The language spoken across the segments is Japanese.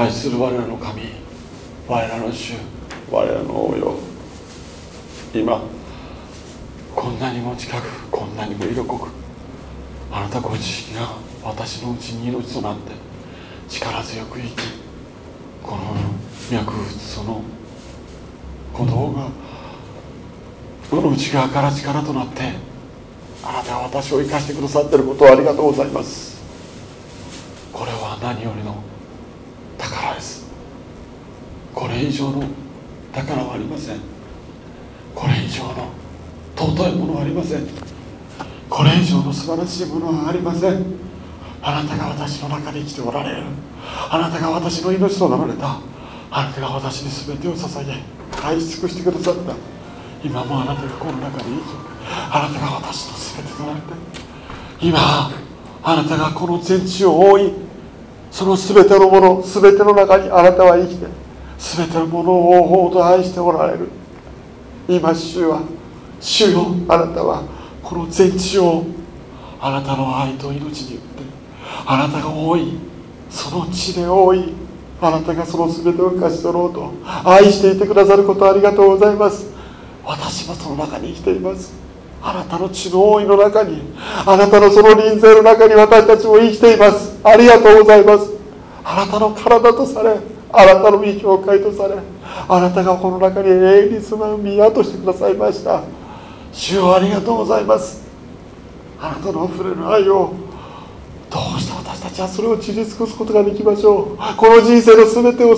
愛する我らの神我らの主我らの王よ。今こんなにも近くこんなにも色濃くあなたご自身が私のうちに命となって力強く生きこの脈打つその鼓動がこの内側から力となってあなたが私を生かしてくださっていることをありがとうございます。これは何よりのこれ以上の宝はありません。これ以上の尊いものはありません。これ以上の素晴らしいものはありません。あなたが私の中で生きておられる。あなたが私の命となられた。あなたが私に全てを捧げ愛し尽くしてくださった。今もあなたがこの中で生きあなたが私の全てとなって。今あなたがこの全地を覆いその全てのもの全ての中にあなたは生きて全てのものを覆うと愛しておられる。今主は主よあなたはこの全地をあなたの愛と命によってあなたが覆いその地で覆いあなたがその全てを勝ち取ろうと愛していてくださることありがとうございます。私もその中に生きています。あなたの血の覆いの中にあなたのその臨在の中に私たちも生きています。ありがとうございます。あなたの体とされあなたの身教会とされあなたがこの中に永遠に住まう宮としてくださいました。主よありがとうございます。あなたの溢れる愛をどうして私たちはそれを知り尽くすことができましょう。この人生の全てを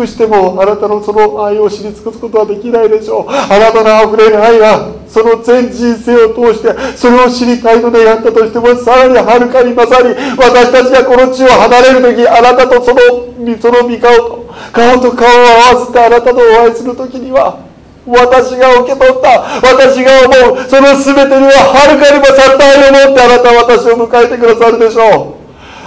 くしてもあなたのその愛を知り尽くすことはできないでしょう。あなたの溢れる愛はその全人生を通してそれを知りたいのであったとしてもさらにはるかに勝り私たちがこの地を離れる時あなたとそのその御顔と顔と顔を合わせてあなたとお会いする時には私が受け取った私が思うその全てにははるかに勝った愛を持ってあなたは私を迎えてくださるでしょう。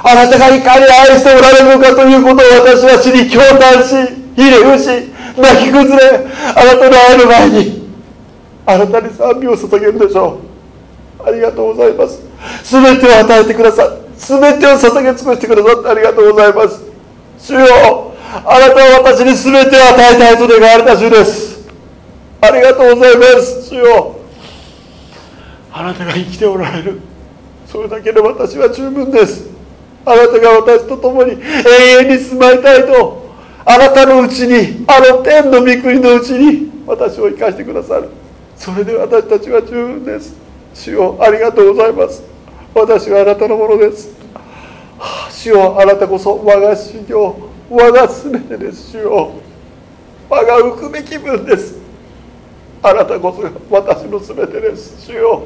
あなたがいかに愛しておられるのかということを私は知り共感しひれ伏し泣き崩れあなたの愛の前にあなたに賛美を捧げるでしょう。ありがとうございます。全てを与えてください。全てを捧げ尽くしてくださってありがとうございます。主よあなたは私に全てを与えたいと願われた主です。ありがとうございます。主よあなたが生きておられる。それだけで私は十分です。あなたが私と共に永遠に住まいたいとあなたのうちにあの天の御国のうちに私を生かしてくださる。それで私たちは十分です。主よありがとうございます。私はあなたのものです、主よあなたこそ我が修行我が全てです。主よ我が浮くべき分です。あなたこそが私の全てです。主よ、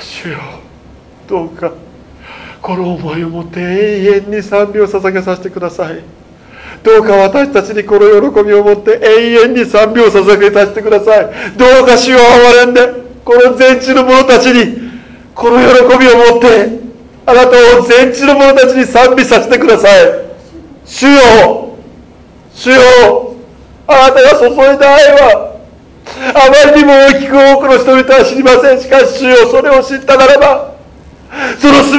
主よどうかこの思いを持って永遠に賛美を捧げさせてください。どうか私たちにこの喜びを持って永遠に賛美を捧げさせてください。どうか主を憐れんでこの全地の者たちにこの喜びを持ってあなたを全地の者たちに賛美させてください。主よ主よあなたが注いだ愛はあまりにも大きく多くの人々は知りません。しかし主よそれを知ったならば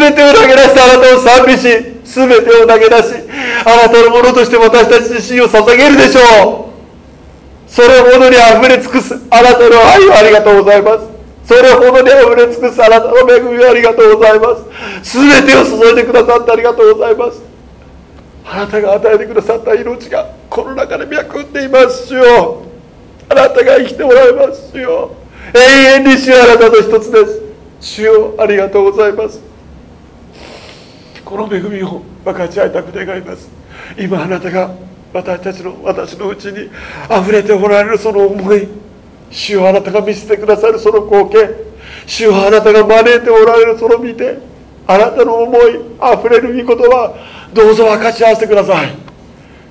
全てを投げ出してあなたを賛美し全てを投げ出しあなたのものとして私たち自身を捧げるでしょう。それほどに溢れ尽くすあなたの愛をありがとうございます。それほどに溢れ尽くすあなたの恵みをありがとうございます。全てを注いでくださってありがとうございます。あなたが与えてくださった命がこの中で脈打っています主よ。あなたが生きておられます主よ。永遠に主あなたと一つです。主よありがとうございます。この恵みを分かち合いたく願います。今あなたが私たちの私のうちに溢れておられるその思い主よあなたが見せてくださるその光景主よあなたが招いておられるその見てあなたの思い溢れる御言葉どうぞ分かち合わせてください。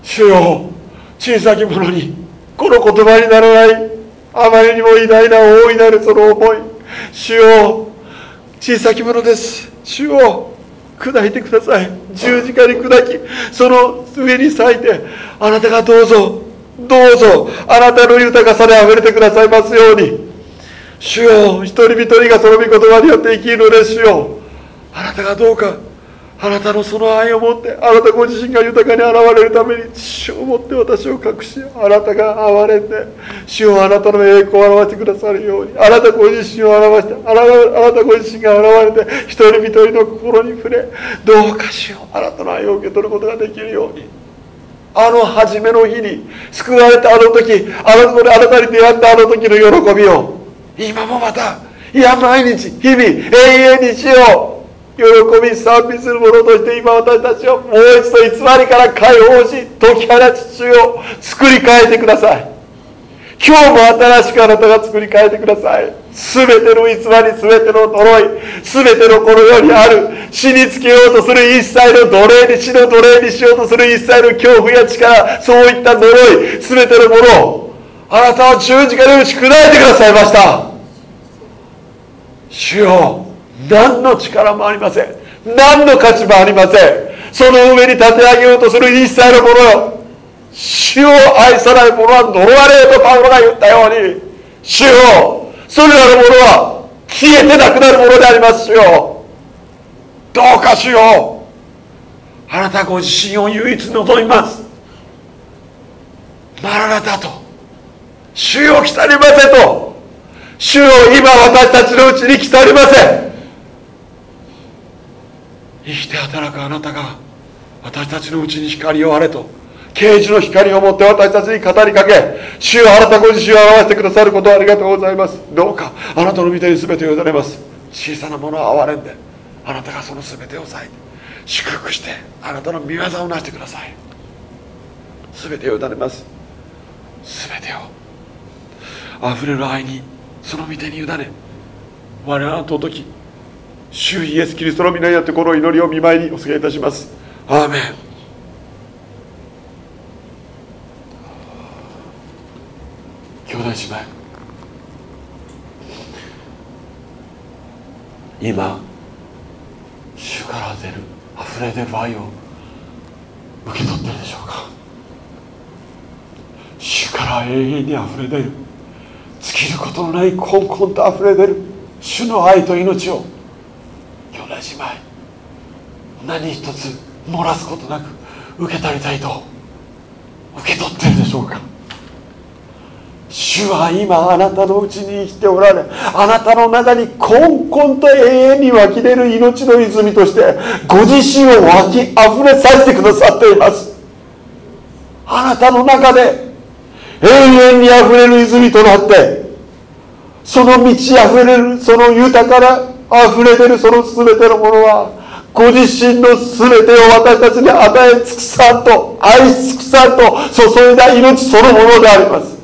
主よ小さき者にこの言葉にならないあまりにも偉大な大いなるその思い。主よ小さき者です。主を砕いてください。十字架に砕きその上に咲いてあなたがどうぞどうぞあなたの豊かさであふれてくださいますように。主よ一人一人がその御言葉によって生きるのです主よ。あなたがどうかあなたのその愛を持ってあなたご自身が豊かに現れるために主を持って私を隠しあなたが憐れんで主をあなたの栄光を表してくださるようにあなたご自身を表してあなたご自身が現れて一人一人の心に触れどうかしようあなたの愛を受け取ることができるように。あの初めの日に救われたあの時あなたあなたに出会ったあの時の喜びを今もまたいや毎日日々永遠にしよう。喜び賛美する者として今私たちをもう一度偽りから解放し解き放ち主を作り変えてください。今日も新しくあなたが作り変えてください。全ての偽り全ての呪い全てのこの世にある死につけようとする一切の奴隷に死の奴隷にしようとする一切の恐怖や力そういった呪い全てのものをあなたは十字架で打ち砕いてくださいました。主よ。何の力もありません。何の価値もありません。その上に立て上げようとする一切のものよ主を愛さない者は呪われよとパウロが言ったように主よそれらのものは消えてなくなるものでありますよ。どうか主よあなたご自身を唯一望みます。マラナタと主よ来たりませと主よ今私たちのうちに来たりませ。ん生きて働くあなたが私たちのうちに光をあれと啓示の光を持って私たちに語りかけ主よあなたご自身を表してくださることをありがとうございます。どうかあなたの御手に全てを委ねます。小さなものを憐れんであなたがその全てを抑えて祝福してあなたの御業をなしてください。全てを委ねます。全てを。溢れる愛にその御手に委ね我らの尊き主イエス・キリストの皆によってこの祈りを見舞いにお告げいたします。アーメン。兄弟姉妹。今主から出る溢れ出る愛を受け取ってるでしょうか。主から永遠に溢れ出る。尽きることのないコンコンと溢れ出る。主の愛と命を。姉妹何一つ漏らすことなく受け取りたいと受け取ってるでしょうか。主は今あなたのうちに生きておられあなたの中にこんこんと永遠に湧き出る命の泉としてご自身を湧き溢れさせてくださっています。あなたの中で永遠に溢れる泉となってその満ち溢れるその豊かな溢れ出るその全てのものはご自身の全てを私たちに与え尽くさんと愛尽くさんと注いだ命そのものであります。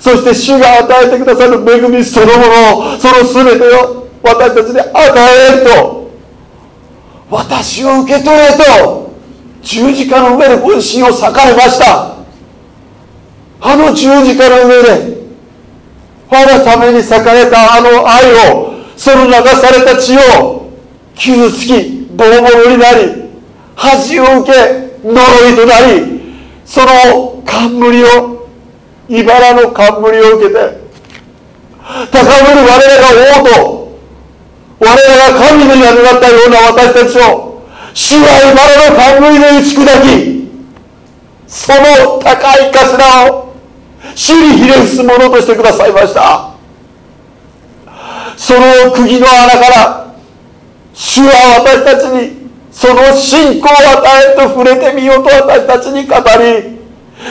そして主が与えてくださる恵みそのものをその全てを私たちに与えると私を受け取れと十字架の上でご自身を裂かれました。あの十字架の上で我がために裂かれたあの愛をその流された血を傷つきボロボロになり恥を受け呪いとなりその冠を茨の冠を受けて高める我らが王と我らが神のになったような私たちを主は茨の冠で打ち砕きその高い頭を主にひれ伏すものとしてくださいました。その釘の穴から主は私たちにその信仰を与えと触れてみようと私たちに語り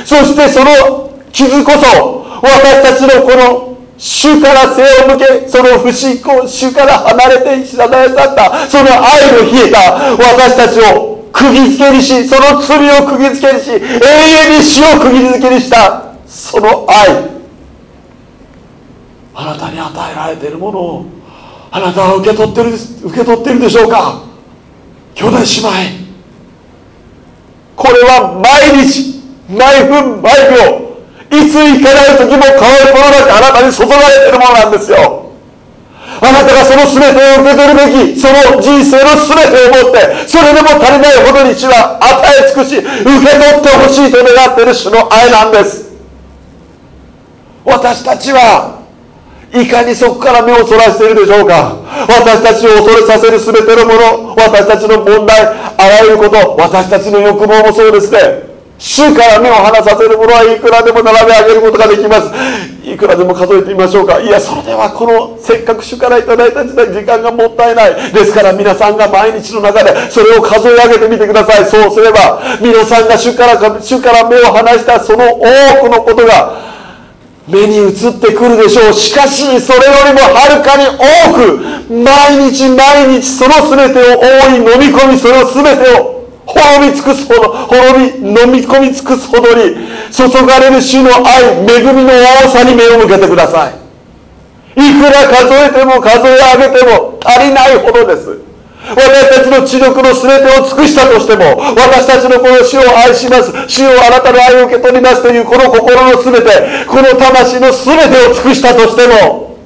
そしてその傷こそ私たちのこの主から背を向けその不信仰主から離れて知らないだったその愛の冷えた私たちを釘付けにしその罪を釘付けにし永遠に死を釘付けにしたその愛。あなたに与えられているものをあなたは受け取ってる受け取ってるでしょうか？兄弟姉妹これは毎日毎分毎秒いつ行かない時も変わることなくあなたに注がれているものなんですよ。あなたがその全てを受け取るべきその人生の全てを持ってそれでも足りないほどに主は与え尽くし受け取ってほしいと願っている主の愛なんです。私たちはいかにそこから目をそらしているでしょうか。私たちを恐れさせる全てのもの私たちの問題あらゆること私たちの欲望もそうですね。主から目を離させるものはいくらでも並べ上げることができます。いくらでも数えてみましょうか。いやそれではこのせっかく主からいただいた時間がもったいない。ですから皆さんが毎日の中でそれを数え上げてみてください。そうすれば皆さんが主から主から目を離したその多くのことが目に映ってくるでしょう。しかしそれよりもはるかに多く毎日毎日その全てを大い飲み込みその全てを滅び尽くすほど滅び飲み込み尽くすほどに注がれる主の愛恵みの多さに目を向けてください。いくら数えても数え上げても足りないほどです。私たちの知力の全てを尽くしたとしても私たちのこの死を愛します。死をあなたの愛を受け取りますというこの心の全てこの魂の全てを尽くしたとしても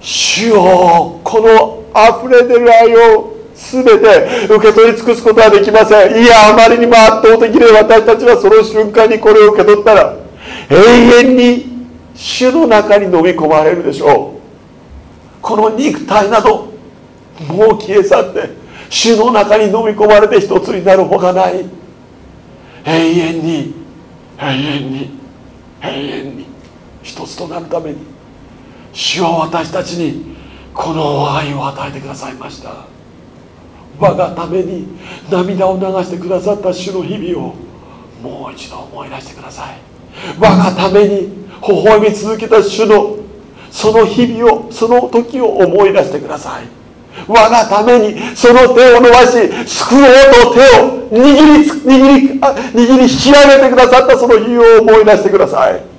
主をこの溢れ出る愛を全て受け取り尽くすことはできません。いやあまりにも圧倒的で私たちはその瞬間にこれを受け取ったら永遠に主の中に飲み込まれるでしょう。この肉体などもう消え去って主の中に飲み込まれて一つになるほかない。永遠に永遠に永遠に一つとなるために主は私たちにこの愛を与えてくださいました。我がために涙を流してくださった主の日々をもう一度思い出してください。我がために微笑み続けた主のその日々をその時を思い出してください。我がためにその手を伸ばし救おうと手を握り握り握り引き上げてくださったその日を思い出してください。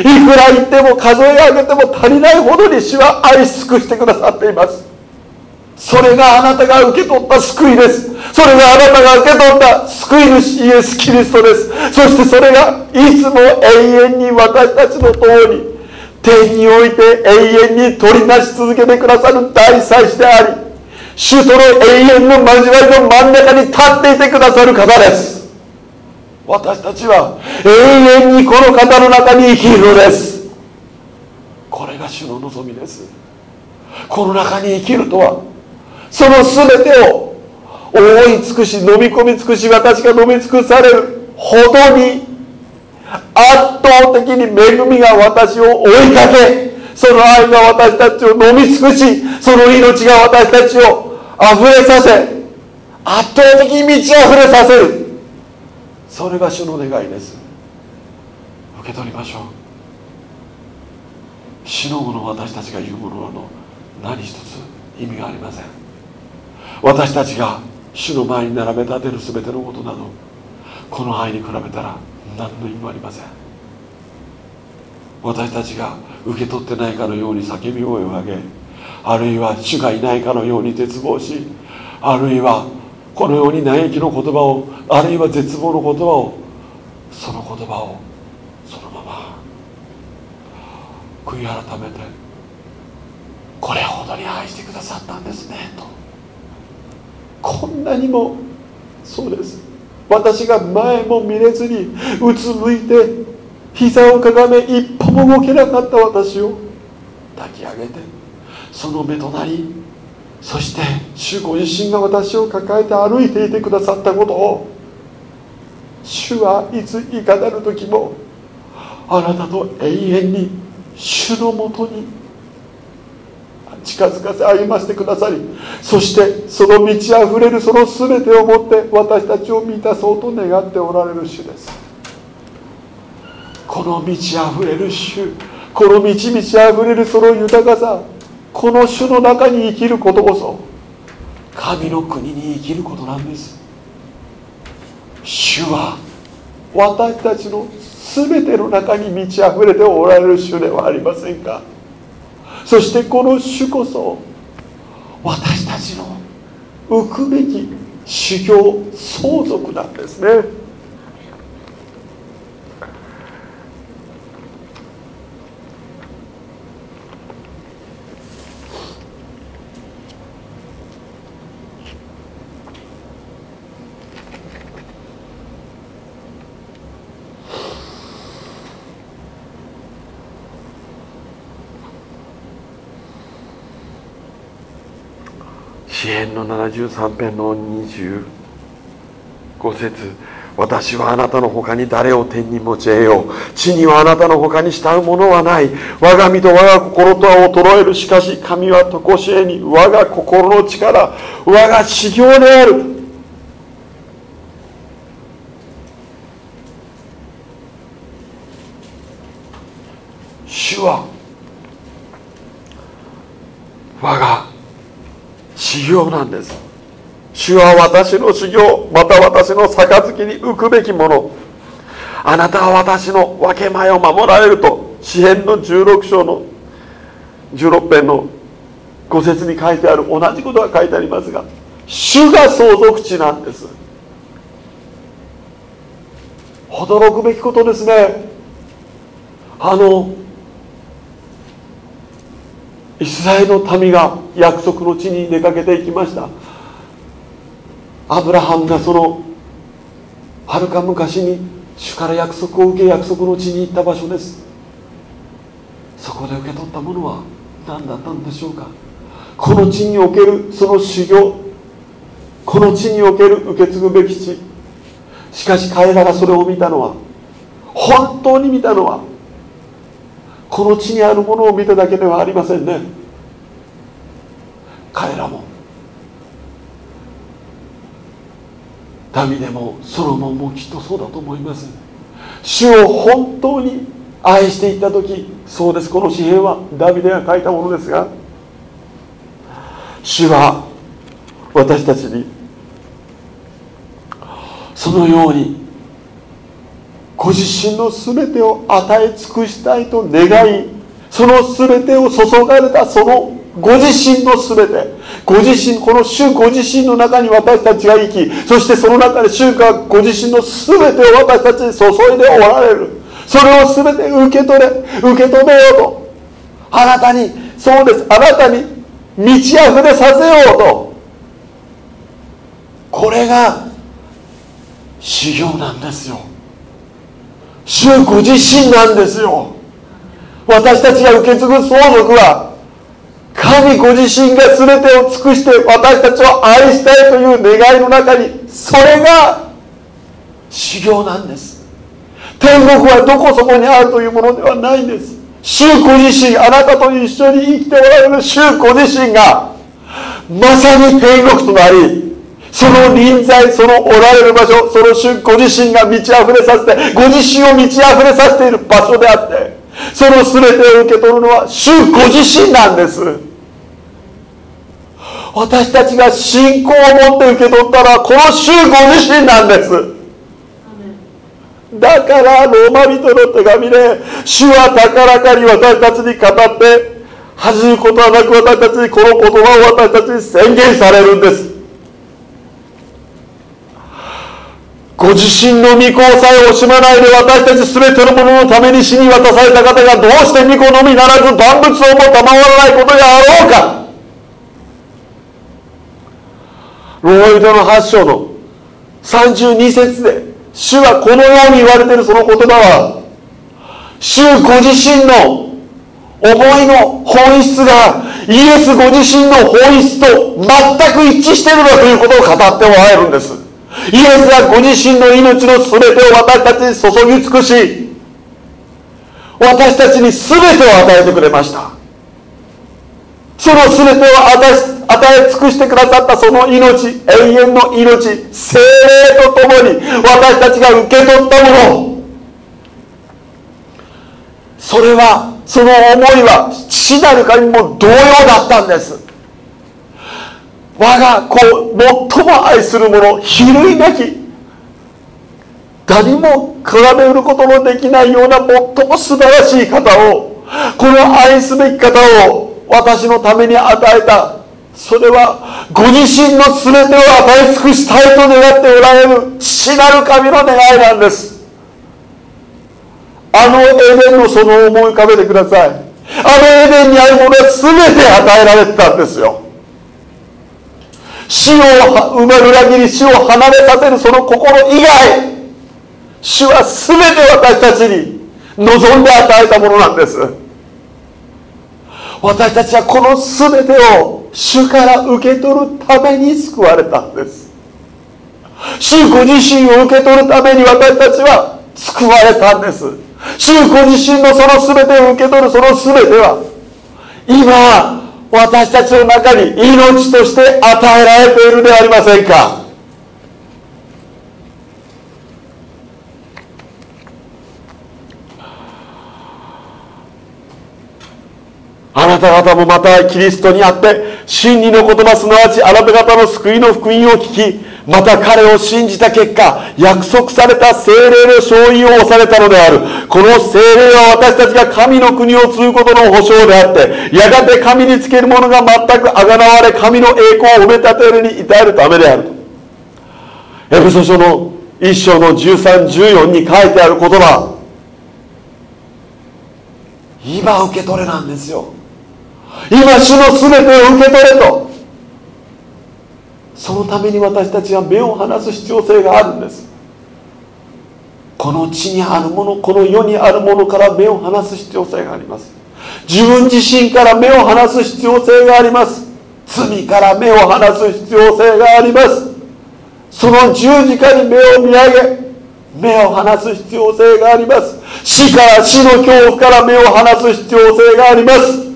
いくら言っても数え上げても足りないほどに主は愛し尽くしてくださっています。それがあなたが受け取った救いです。それがあなたが受け取った救い主イエス・キリストです。そしてそれがいつも永遠に私たちの通り天において永遠に取りなし続けてくださる大祭司であり主との永遠の交わりの真ん中に立っていてくださる方です。私たちは永遠にこの方の中に生きるのです。これが主の望みです。この中に生きるとはその全てを覆い尽くし飲み込み尽くし私が飲み尽くされるほどに圧倒的に恵みが私を追いかけその愛が私たちを飲み尽くしその命が私たちを溢れさせ圧倒的に満ち溢れさせる。それが主の願いです。受け取りましょう。主のもの私たちが言うものの何一つ意味がありません。私たちが主の前に並べ立てる全てのことなどこの愛に比べたら何の意味もありません。私たちが受け取ってないかのように叫び声を上げあるいは主がいないかのように絶望しあるいはこのように嘆きの言葉をあるいは絶望の言葉をその言葉をそのまま悔い改めてこれほどに愛してくださったんですねと。こんなにもそうです。私が前も見れずにうつむいて膝をかがめ一歩も動けなかった私を抱き上げてその目となりそして主ご自身が私を抱えて歩いていてくださったことを主はいついかなる時もあなたと永遠に主のもとに近づかせ歩ませてくださりそしてその満ち溢れるその全てをもって私たちを満たそうと願っておられる主です。この満ち溢れる主この満ち満ち溢れるその豊かさこの主の中に生きることこそ神の国に生きることなんです。主は私たちの全ての中に満ち溢れておられる主ではありませんか。そしてこの主こそ私たちの浮くべき修行相続なんですね。詩篇の73編の25節。私はあなたの他に誰を天に持ち得よう。地にはあなたの他に慕うものはない。我が身と我が心とは衰える。しかし神は常しえに我が心の力我が修行である主は我が修行なんです。主は私の修行また私の杯に浮くべきもの。あなたは私の分け前を守られると詩篇の16章の16編の5節に書いてある同じことが書いてありますが主が相続地なんです。驚くべきことですね。あのイスラエルの民が約束の地に出かけていきました。アブラハムがそのはるか昔に主から約束を受け約束の地に行った場所です。そこで受け取ったものは何だったんでしょうか。この地におけるその修行この地における受け継ぐべき地。しかし彼らがそれを見たのは本当に見たのはこの地にあるものを見ただけではありませんね。彼らも。ダビデもソロモンもきっとそうだと思います。主を本当に愛していった時そうです。この詩篇はダビデが書いたものですが。主は私たちにそのようにご自身の全てを与え尽くしたいと願いその全てを注がれたそのご自身の全て。ご自身この主ご自身の中に私たちが生きそしてその中で主がご自身の全てを私たちに注いでおられる。それを全て受け取れ受け止めようと。あなたにそうです。あなたに満ち溢れさせようと。これが修行なんですよ。主ご自身なんですよ。私たちが受け継ぐ相続は神ご自身が全てを尽くして私たちを愛したいという願いの中にそれが修行なんです。天国はどこそこにあるというものではないんです。主ご自身あなたと一緒に生きておられる主ご自身がまさに天国となりその臨在そのおられる場所その主ご自身が満ち溢れさせてご自身を満ち溢れさせている場所であってその全てを受け取るのは主ご自身なんです。私たちが信仰を持って受け取ったらこの主ご自身なんです。だからローマ人の手紙で主は高らかに私たちに語って恥じることはなく私たちにこの言葉を私たちに宣言されるんですご自身の御子さえ惜しまないで私たち全てのもののために死に渡された方がどうして御子のみならず万物をも賜らないことであろうか。ロイドの8章の32節で主はこのように言われているその言葉は主ご自身の思いの本質がイエスご自身の本質と全く一致しているんだということを語っておられるんです。イエスはご自身の命の全てを私たちに注ぎ尽くし私たちに全てを与えてくれました。その全てを与え尽くしてくださったその命永遠の命精霊とともに私たちが受け取ったもの。それはその思いは父なる神も同様だったんです。我が子最も愛する者比類なき誰も比べることのできないような最も素晴らしい方をこの愛すべき方を私のために与えた。それはご自身の全てを与え尽くしたいと願っておられる父なる神の願いなんです。あのエデンのその思い浮かべてください。あのエデンにあるものは全て与えられてたんですよ。死を埋め裏切り死を離れさせるその心以外主は全て私たちに望んで与えたものなんです。私たちはこの全てを主から受け取るために救われたんです。主ご自身を受け取るために私たちは救われたんです。主ご自身のその全てを受け取るその全ては今私たちの中に命として与えられているではありませんか？あなた方もまたキリストにあって真理の言葉すなわちあなた方の救いの福音を聞きまた彼を信じた結果約束された精霊の勝利を押されたのである。この精霊は私たちが神の国を継ぐことの保証であってやがて神につけるものが全くあがなわれ神の栄光を埋め立てるに至るためである。エペソ書の一章の1314に書いてある言葉。今受け取れなんですよ。今主の全てを受け取れと。そのために私たちは目を離す必要性があるんです。この地にあるものこの世にあるものから目を離す必要性があります。自分自身から目を離す必要性があります。罪から目を離す必要性があります。その十字架に目を見上げ目を離す必要性があります。死から死の恐怖から目を離す必要性があります。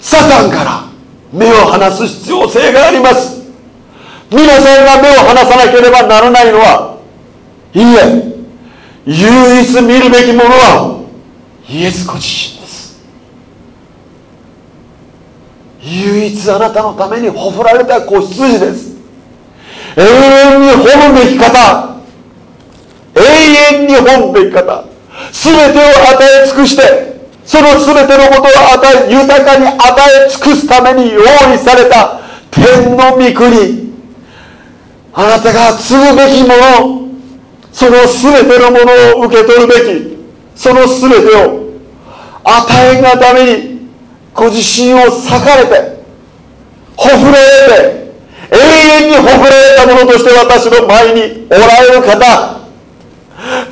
サタンから目を離す必要性があります。皆さんが目を離さなければならないのはいいえ唯一見るべきものはイエスご自身です。唯一あなたのためにほふられた子羊です。永遠に掘るべき方永遠に掘るべき方全てを与え尽くしてその全てのことを与え豊かに与え尽くすために用意された天の御国。あなたが継ぐべきものその全てのものを受け取るべきその全てを与えがためにご自身を裂かれてほふれて永遠にほふれ得たものとして私の前におられる方。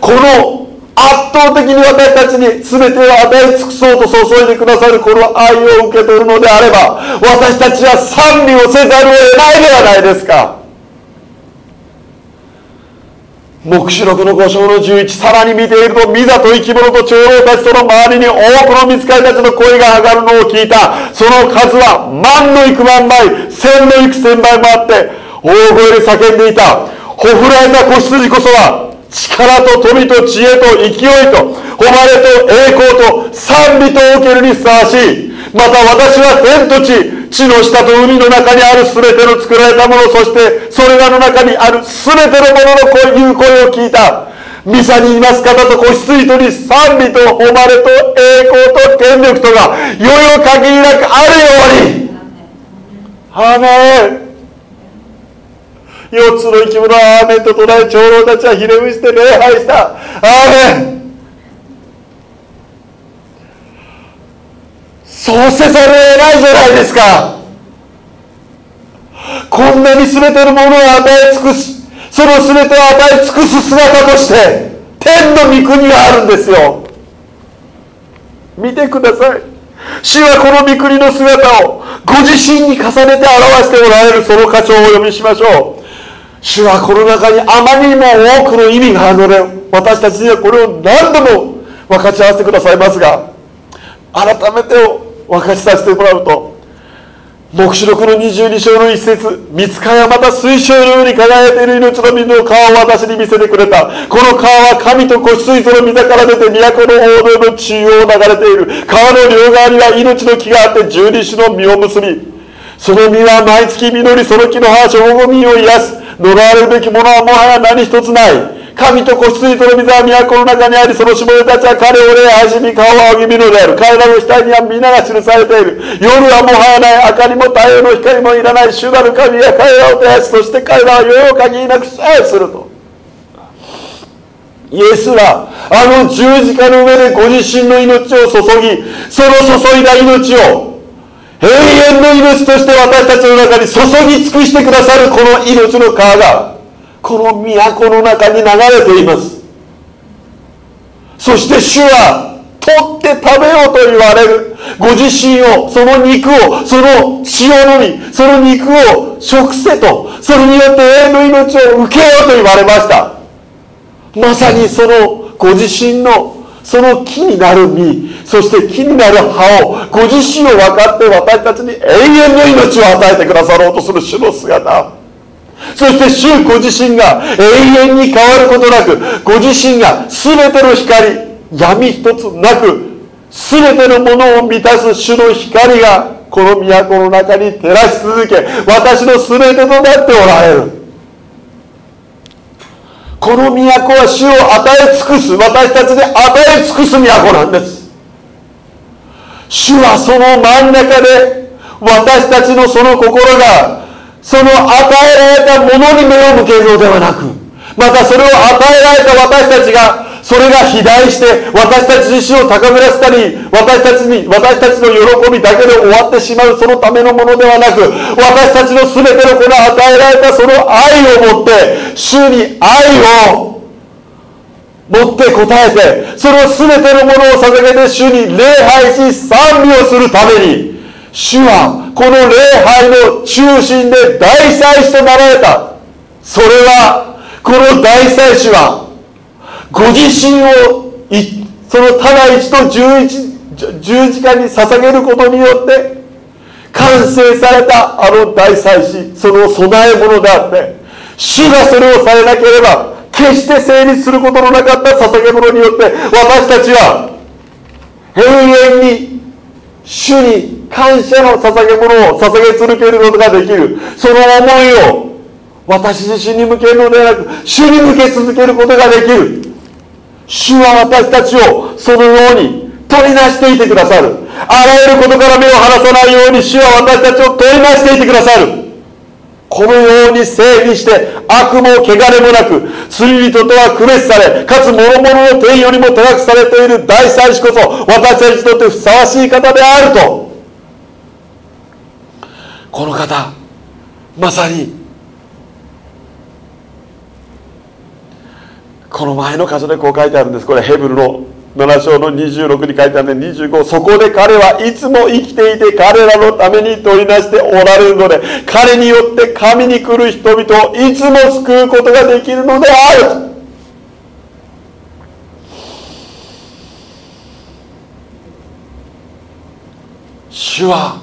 この圧倒的に私たちに全てを与え尽くそうと注いでくださるこの愛を受け取るのであれば私たちは賛美をせざるを得ないではないですか？黙示録の5章の11さらに見ているとミザと生き物と長老たちとの周りに多くの見つかりたちの声が上がるのを聞いた。その数は万の幾万倍千の幾千倍もあって大声で叫んでいた。ほふられた子羊こそは力と富と知恵と勢いと誉れと栄光と賛美と受けるにふさわしい。また私は天と地地の下と海の中にある全ての作られたものそしてそれらの中にある全てのものの声言う声を聞いた。ミサにいます方と子羊とに賛美と誉れと栄光と権力とがよよ限りなくあるように。アメン4つの生き物はアーメンと唱え長老たちはひれ伏して礼拝した。アーメン。そうせざるを得ないじゃないですか。こんなに全てのものを与え尽くしその全てを与え尽くす姿として天の御国があるんですよ。見てください。主はこの御国の姿をご自身に重ねて表しておられるその箇所をお読みしましょう。主はこの中にあまりにも多くの意味があるので私たちにはこれを何度も分かち合わせてくださいますが改めて分かちさせてもらうと黙示録の22章の一節見つかやまた水晶のように輝いている命の水の川を私に見せてくれた。この川は神と子羊との御座から出て都の大道の中央を流れている。川の両側には命の木があって十二種の実を結びその実は毎月実りその木の葉は小ごみを癒す。呪われるべきものはもはや何一つない。神と子羊との水は都の中にありそのしもべたちは彼を礼拝しに顔を仰ぎ見るのである。彼らの額には皆が記されている。夜はもはやない明かりも太陽の光もいらない主なる神が彼らを手足そして彼らは世々限りなく支配すると。イエスはあの十字架の上でご自身の命を注ぎその注いだ命を永遠の命として私たちの中に注ぎ尽くしてくださるこの命の川がこの都の中に流れています。そして主は取って食べようと言われる。ご自身をその肉をその血を飲みその肉を食せとそれによって永遠の命を受けようと言われました。まさにそのご自身のその木になる実そして木になる葉をご自身を分かって私たちに永遠の命を与えてくださろうとする主の姿。そして主ご自身が永遠に変わることなくご自身が全ての光闇一つなく全てのものを満たす主の光がこの都の中に照らし続け私の全てとなっておられる。この都は主を与え尽くす私たちで与え尽くす都なんです。主はその真ん中で私たちのその心がその与えられたものに目を向けるのではなくまたそれを与えられた私たちがそれが肥大して私たち自身を高めらせたり私たちに私たちの喜びだけで終わってしまうそのためのものではなく私たちの全てのこの与えられたその愛を持って主に愛を持って答えてその全てのものを捧げて主に礼拝し賛美をするために主はこの礼拝の中心で大祭司となられた。それはこの大祭司はご自身をそのただ一と十十字架に捧げることによって完成されたあの大祭司その供え物であって主がそれをされなければ決して成立することのなかった捧げ物によって私たちは永遠に主に感謝の捧げ物を捧げ続けることができる。その思いを私自身に向けるのではなく主に向け続けることができる。主は私たちをそのように取りなしていてくださる。あらゆることから目を離さないように主は私たちを取りなしていてくださる。このように整備して悪も汚れもなく罪人とは区別されかつ諸々の天よりも高くされている大祭司こそ私たちにとってふさわしい方であると。この方まさにこの前の箇所でこう書いてあるんです。これヘブルの7章の26に書いてあるんで25そこで彼はいつも生きていて彼らのために取りなしておられるので彼によって神に来る人々をいつも救うことができるのである。主は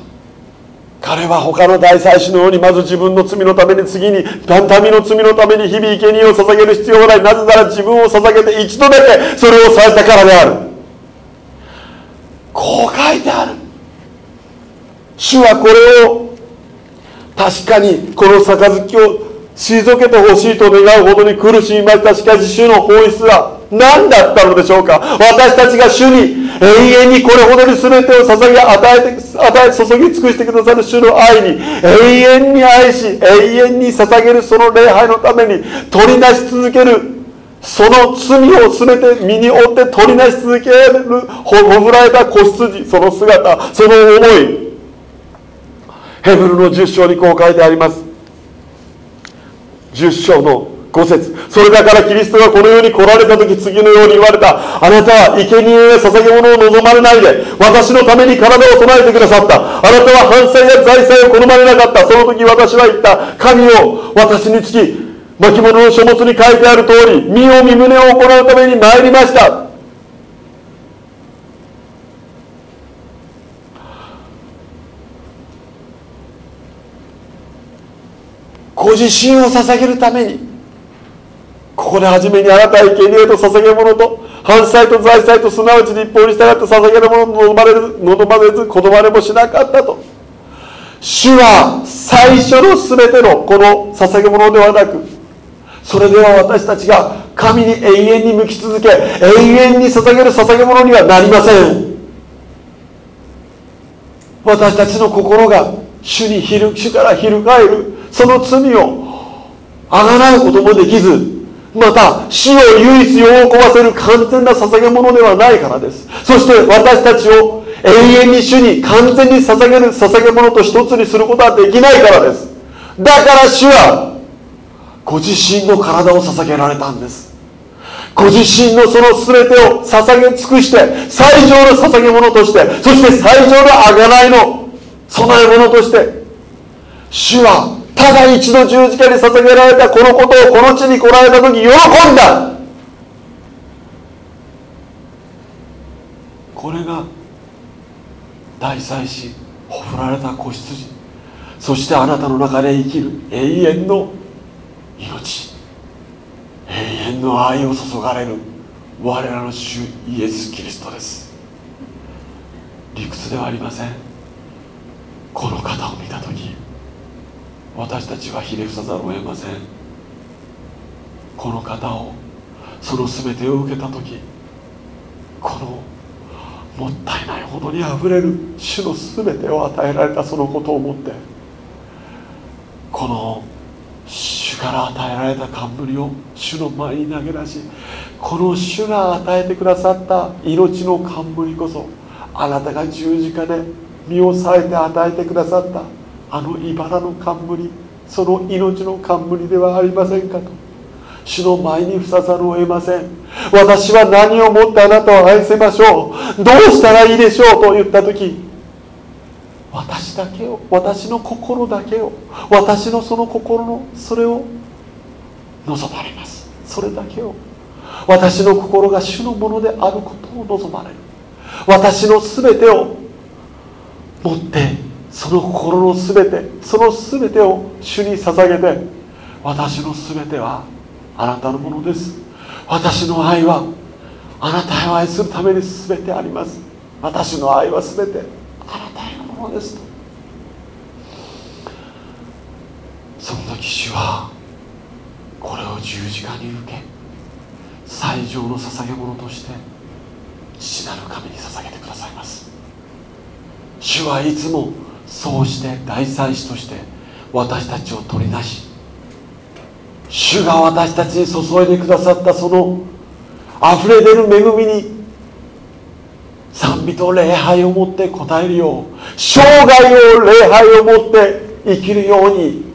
彼は他の大祭司のようにまず自分の罪のために次に民の罪のために日々生贄を捧げる必要がない。なぜなら自分を捧げて一度だけそれをされたからである。こう書いてある。主はこれを確かにこの杯を退けてほしいと願うほどに苦しみました。しかし主の本質は何だったのでしょうか？私たちが主に永遠にこれほどに全てを捧げ与えて与え注ぎ尽くしてくださる主の愛に永遠に愛し永遠に捧げるその礼拝のために取りなし続けるその罪を全て身に負って取りなし続けるほふられた子羊その姿その思いヘブルの10章にこう書いてあります。10章の5節。それだからキリストがこの世に来られた時次のように言われた。あなたは生贄や捧げ物を望まれないで私のために体を備えてくださった。あなたは反罪や財産を好まれなかった。その時私は言った。神を私につき巻物の書物に書いてある通り身を身胸を行うために参りました。ご自身を捧げるために。ここで初めにあなたは生贄と捧げ物と反祭と財祭とすなわち立法に従って捧げるもの望まれず望まれず子供れもしなかったと。主は最初の全てのこの捧げ物ではなくそれでは私たちが神に永遠に向き続け永遠に捧げる捧げ物にはなりません。私たちの心が主にひる主から翻るその罪をあがらうこともできずまた死を唯一喜ばせる完全な捧げ物ではないからです。そして私たちを永遠に主に完全に捧げる捧げ物と一つにすることはできないからです。だから主はご自身の体を捧げられたんです。ご自身のその全てを捧げ尽くして最上の捧げ物としてそして最上の贖いの供え物として主はただ一度十字架に捧げられたこのことをこの地に来られた時喜んだ。これが大祭司ほふられた子羊。そしてあなたの中で生きる永遠の命。永遠の愛を注がれる。我らの主イエス・キリストです。理屈ではありません。この方を見た時。私たちはひれ伏さざるを得ません。この方をその全てを受けた時このもったいないほどにあふれる主の全てを与えられたそのことを思ってこの主から与えられた冠を主の前に投げ出しこの主が与えてくださった命の冠こそあなたが十字架で身を裂いて与えてくださった。あの茨の冠その命の冠ではありませんかと。主の前にふさざるを得ません。私は何をもってあなたを愛せましょう。どうしたらいいでしょうと言った時私だけを私の心だけを私のその心のそれを望まれます。それだけを。私の心が主のものであることを望まれる。私の全てを持ってその心の全てその全てを主に捧げて私の全てはあなたのものです。私の愛はあなたを愛するために全てあります。私の愛は全てあなたへのものです。とその時主はこれを十字架に受け最上の捧げ物として父なる神に捧げてくださいます。主はいつもそうして大祭司として私たちを取り出し主が私たちに注いでくださったその溢れ出る恵みに賛美と礼拝を持って応えるよう生涯を礼拝を持って生きるように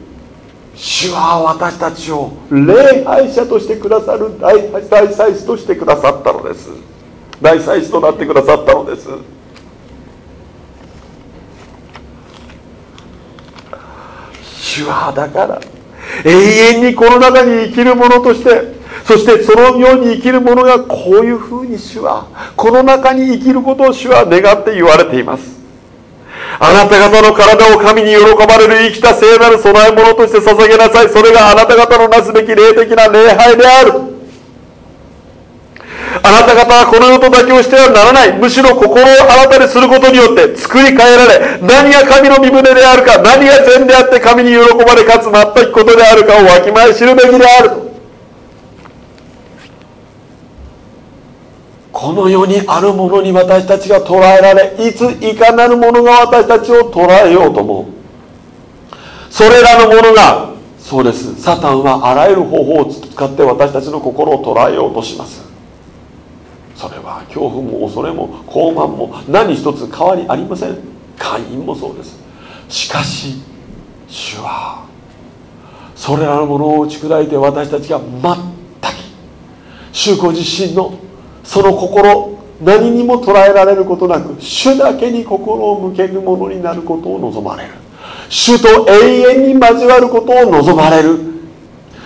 主は私たちを礼拝者としてくださる大大祭司としてくださったのです。大祭司となってくださったのです。主はだから永遠にこの中に生きる者としてそしてそのように生きる者がこういうふうに主はこの中に生きることを主は願って言われています。あなた方の体を神に喜ばれる生きた聖なる供え物として捧げなさい。それがあなた方のなすべき霊的な礼拝である。あなた方はこの世と妥協してはならない。むしろ心を新たにすることによって作り変えられ何が神の身胸であるか何が善であって神に喜ばれかつ全くことであるかをわきまえ知るべきである。この世にあるものに私たちが捉えられいついかなるものが私たちを捉えようともそれらのものがそうです。サタンはあらゆる方法を使って私たちの心を捉えようとします。それは恐怖も恐れも傲慢も何一つ変わりありません。会員もそうです。しかし主はそれらのものを打ち砕いて私たちが全く主ご自身のその心何にも捉えられることなく主だけに心を向けるものになることを望まれる。主と永遠に交わることを望まれる。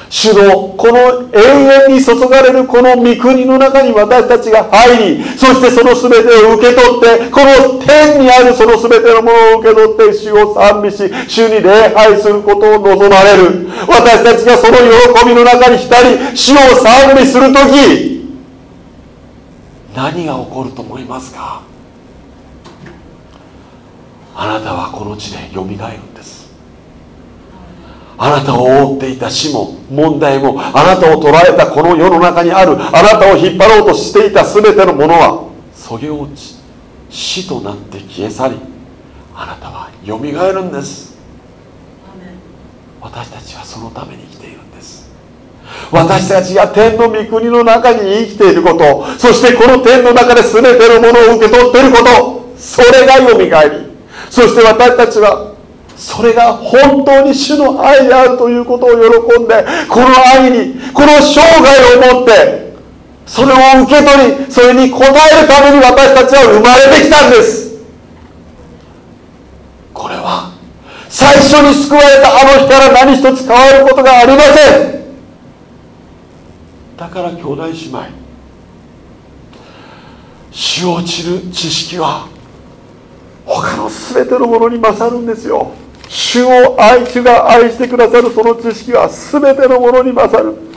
主のこの永遠に注がれるこの御国の中に私たちが入りそしてその全てを受け取ってこの天にあるその全てのものを受け取って主を賛美し主に礼拝することを望まれる。私たちがその喜びの中に浸り主を賛美する時何が起こると思いますか？あなたはこの地でよみがえる。あなたを覆っていた死も問題もあなたを捉えたこの世の中にあるあなたを引っ張ろうとしていた全てのものはそげ落ち死となって消え去りあなたはよみがえるんです。私たちはそのために生きているんです。私たちが天の御国の中に生きていることそしてこの天の中で全てのものを受け取っていることそれがよみがえり。そして私たちはそれが本当に主の愛であるということを喜んでこの愛にこの生涯をもってそれを受け取りそれに応えるために私たちは生まれてきたんです。これは最初に救われたあの日から何一つ変わることがありません。だから兄弟姉妹死を散る知識は他の全てのものに勝るんですよ。主を愛主が愛してくださるその知識は全てのものに勝る。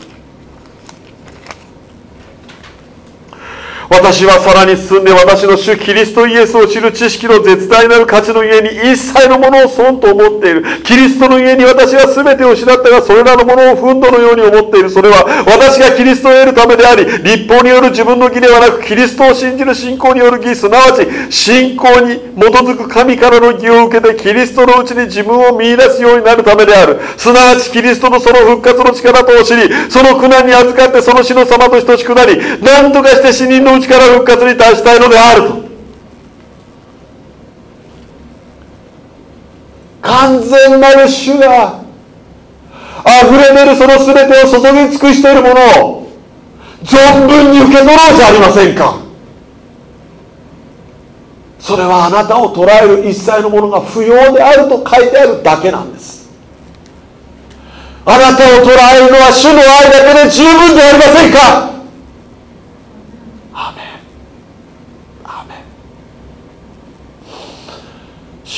私はさらに進んで私の主キリストイエスを知る知識の絶大なる価値の家に一切のものを損と思っている。キリストの家に私は全てを失ったがそれらのものを憤怒のように思っている。それは私がキリストを得るためであり立法による自分の義ではなくキリストを信じる信仰による義すなわち信仰に基づく神からの義を受けてキリストのうちに自分を見出すようになるためである。すなわちキリストのその復活の力とを知りその苦難に預かってその死の様と等しくなり何とかして死人のうちから復活に達したいのであると。完全なる主が溢れ出るその全てを注ぎ尽くしているものを存分に受け取ろうじゃありませんか。それはあなたを捉える一切のものが不要であると書いてあるだけなんです。あなたを捉えるのは主の愛だけで十分ではありませんか。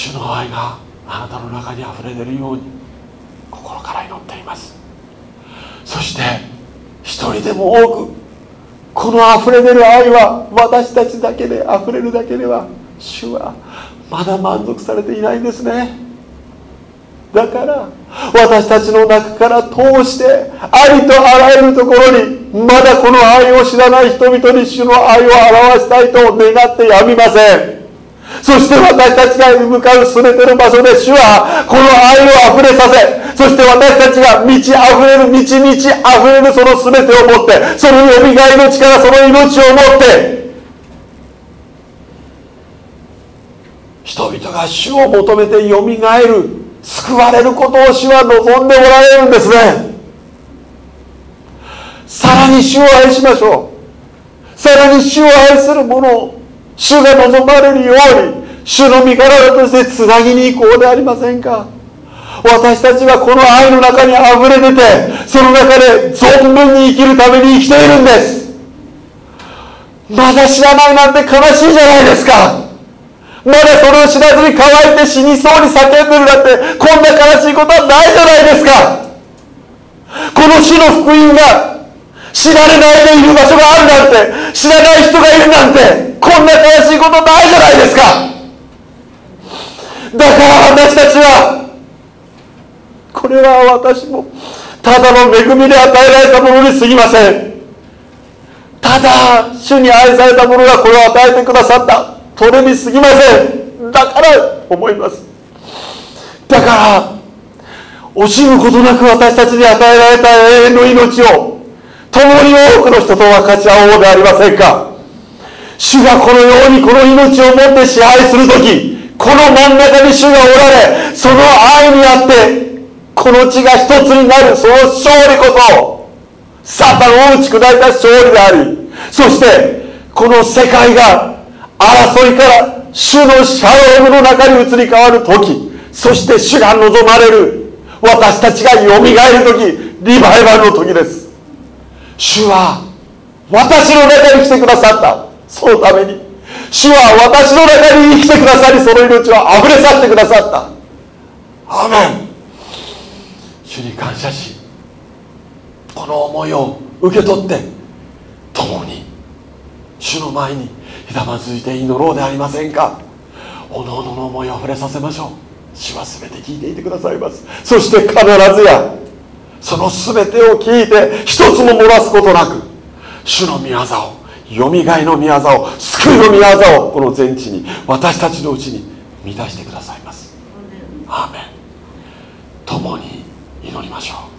主の愛があなたの中にあふれ出るように心から祈っています。そして一人でも多くこのあふれ出る愛は私たちだけであふれるだけでは主はまだ満足されていないんですね。だから私たちの中から通してありとあらゆるところにまだこの愛を知らない人々に主の愛を表したいと願ってやみません。そして私たちが向かう全ての場所で主はこの愛を溢れさせそして私たちが満ち溢れる満ち満ち溢れるその全てを持ってそのよみがえの力その命を持って人々が主を求めてよみがえる救われることを主は望んでおられるんですね。さらに主を愛しましょう。さらに主を愛する者を主が望まれるように主の身体としてつなぎに行こうでありませんか。私たちはこの愛の中に溢れ出てその中で存分に生きるために生きているんです。まだ知らないなんて悲しいじゃないですか。まだそれを知らずに乾いて死にそうに叫んでるなんてこんな悲しいことはないじゃないですか。この主の福音が知られないでいる場所があるなんて知らない人がいるなんてこんな悲しいことないじゃないですか。だから私たちはこれは私もただの恵みで与えられたものに過ぎません。ただ主に愛されたものがこれを与えてくださった。それに過ぎません。だから思います。だから惜しむことなく私たちに与えられた永遠の命を共に多くの人と分かち合おうでありませんか。主がこのようにこの命をもって支配する時この真ん中に主がおられその愛にあってこの地が一つになるその勝利こそサタンを打ち砕いた勝利でありそしてこの世界が争いから主のシャロームの中に移り変わる時そして主が望まれる私たちがよみがえる時リバイバルの時です。主は私の中に来てくださった。そのために。主は私の中に生きてくださりその命をあふれ去ってくださった。アメン。主に感謝しこの思いを受け取って共に主の前にひざまずいて祈ろうでありませんか。おのおのの思いを触れさせましょう。主は全て聞いていてくださいます。そして必ずやその全てを聞いて一つも漏らすことなく主の御業をよみがえの御業を救いの御業をこの全地に私たちのうちに満たしてくださいます。アーメン。共に祈りましょう。